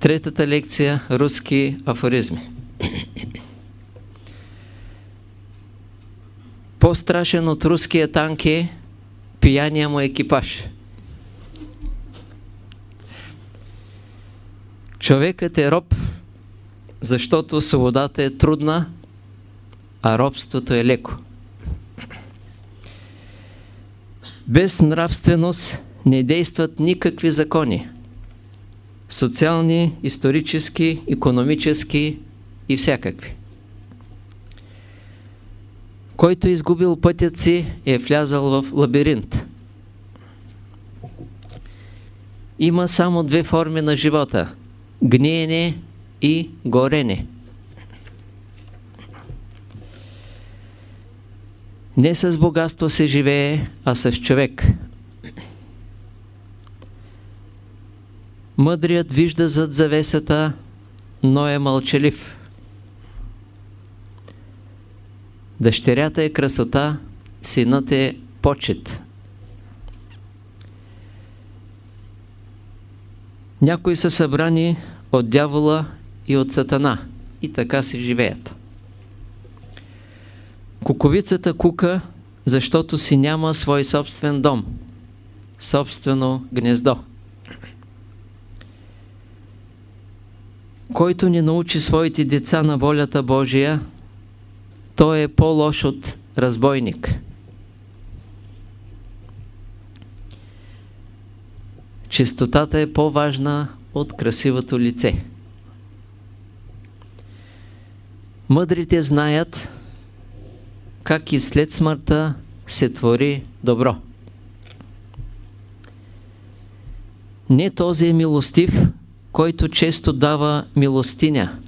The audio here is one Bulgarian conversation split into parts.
Третата лекция – руски афоризми. По-страшен от руския танк е пияния му екипаж. Човекът е роб, защото свободата е трудна, а робството е леко. Без нравственост не действат никакви закони. Социални, исторически, економически и всякакви. Който е изгубил пътят си, е влязал в лабиринт. Има само две форми на живота – гниене и горене. Не с богатство се живее, а с човек. Мъдрият вижда зад завесата, но е мълчалив. Дъщерята е красота, синът е почет. Някои са събрани от дявола и от сатана и така си живеят. Куковицата кука, защото си няма свой собствен дом, собствено гнездо. Който не научи своите деца на волята Божия, той е по-лош от разбойник. Чистотата е по-важна от красивото лице. Мъдрите знаят как и след смъртта се твори добро. Не този е милостив, който често дава милостиня,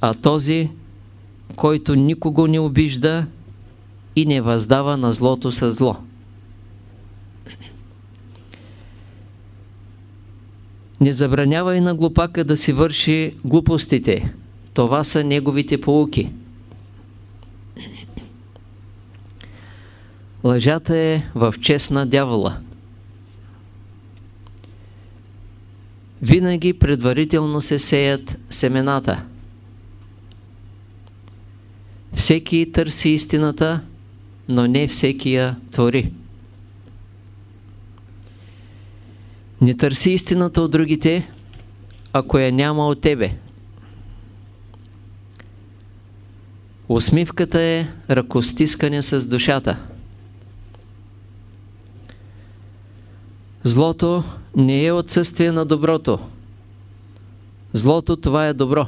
а този, който никого не обижда и не въздава на злото със зло. Не забранявай на глупака да си върши глупостите. Това са неговите полуки. Лъжата е в чест на дявола. Винаги предварително се сеят семената. Всеки търси истината, но не всеки я твори. Не търси истината от другите, ако я няма от тебе. Усмивката е ръкостискане с душата. Злото не е отсъствие на доброто. Злото това е добро.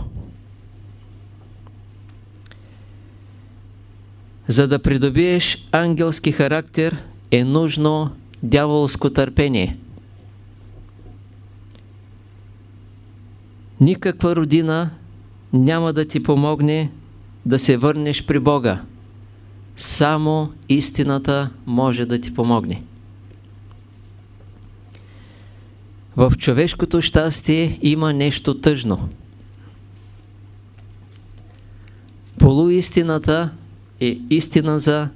За да придобиеш ангелски характер е нужно дяволско търпение. Никаква родина няма да ти помогне да се върнеш при Бога. Само истината може да ти помогне. В човешкото щастие има нещо тъжно. Полуистината е истина за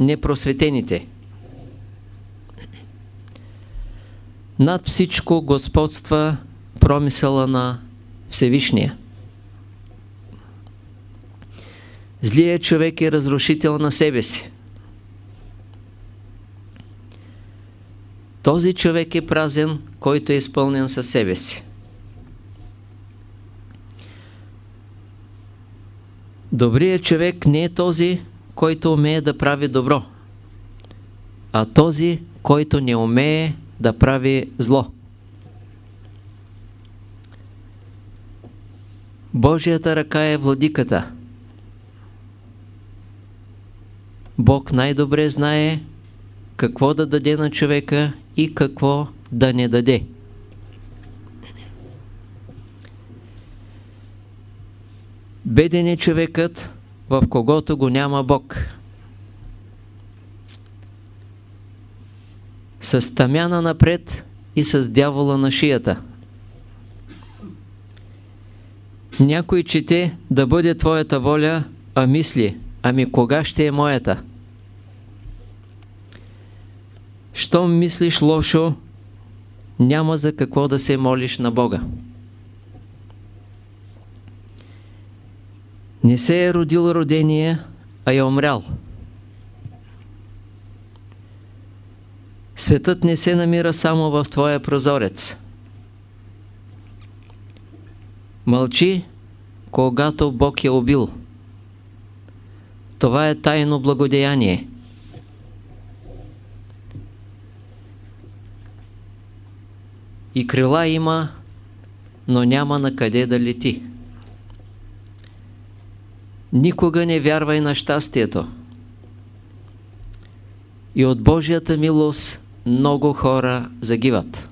непросветените. Над всичко господства промисъла на Всевишния. Злият човек е разрушител на себе си. Този човек е празен, който е изпълнен със себе си. Добрият човек не е този, който умее да прави добро, а този, който не умее да прави зло. Божията ръка е владиката. Бог най-добре знае какво да даде на човека и какво да не даде. Беден е човекът, в когото го няма Бог. С тамяна напред и с дявола на шията. Някой чете да бъде твоята воля, а мисли, ами кога ще е моята? Щом мислиш лошо, няма за какво да се молиш на Бога. Не се е родил родение, а е умрял. Светът не се намира само в твоя прозорец. Мълчи, когато Бог е убил. Това е тайно благодеяние. И крила има, но няма на къде да лети. Никога не вярвай на щастието. И от Божията милост много хора загиват.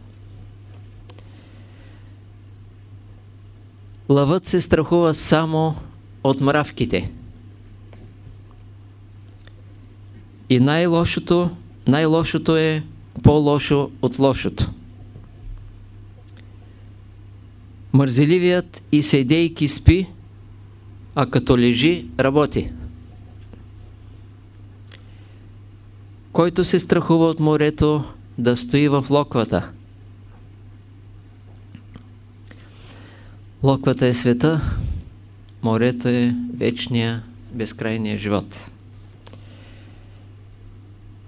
Лъвът се страхува само от мравките. И най-лошото, най-лошото е по-лошо от лошото. Мързеливият и седейки спи, а като лежи, работи. Който се страхува от морето, да стои в локвата. Локвата е света, морето е вечния, безкрайния живот.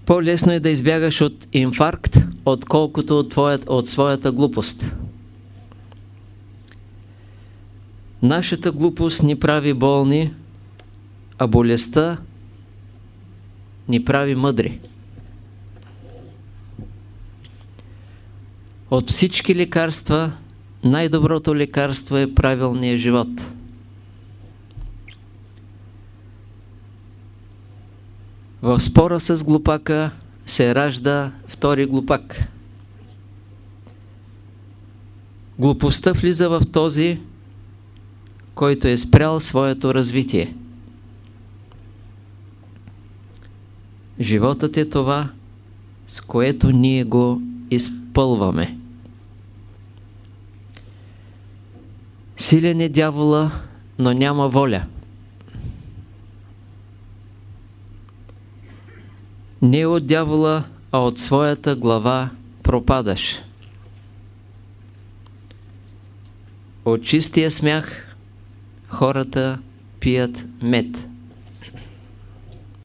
По-лесно е да избягаш от инфаркт, отколкото от, твоят, от своята глупост. Нашата глупост ни прави болни, а болестта ни прави мъдри. От всички лекарства най-доброто лекарство е правилният живот. В спора с глупака се ражда втори глупак. Глупостта влиза в този, който е спрял своето развитие. Животът е това, с което ние го изпълваме. Силен е дявола, но няма воля. Не от дявола, а от своята глава пропадаш. От чистия смях хората пият мед.